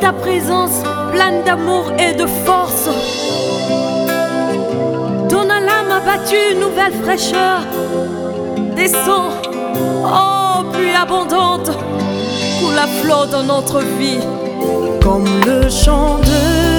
ta présence pleine d'amour et de force. Ton l'âme abattu une nouvelle fraîcheur. Descends, oh pluie abondante, coule la flot dans notre vie. Comme le chant de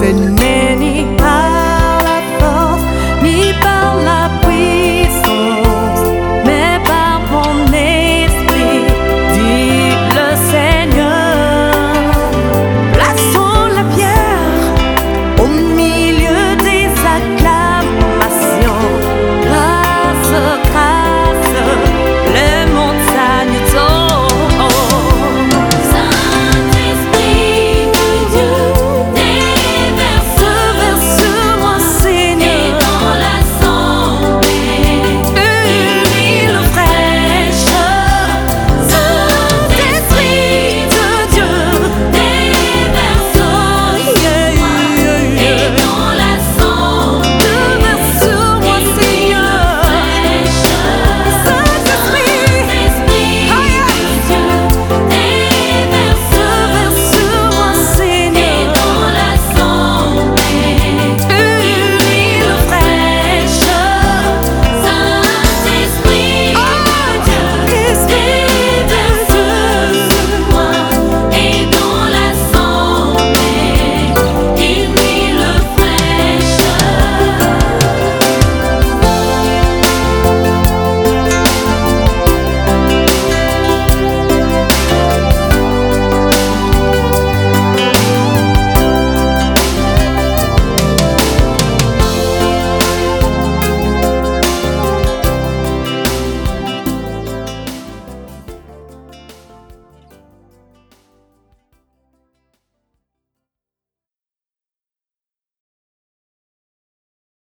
and